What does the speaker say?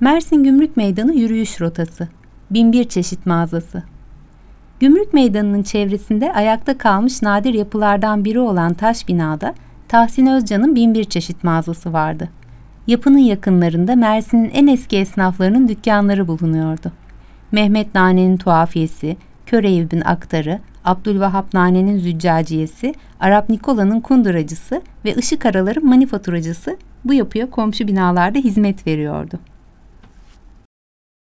Mersin Gümrük Meydanı yürüyüş rotası. Binbir çeşit mağazası. Gümrük Meydanı'nın çevresinde ayakta kalmış nadir yapılardan biri olan taş binada Tahsin Özcan'ın binbir çeşit mağazası vardı. Yapının yakınlarında Mersin'in en eski esnaflarının dükkanları bulunuyordu. Mehmet Nane'nin tuhafiyesi, Köreyüp'ün aktarı, Abdülvahap Nane'nin züccaciyesi, Arap Nikola'nın kunduracısı ve Işık araların manifaturacısı bu yapıya komşu binalarda hizmet veriyordu.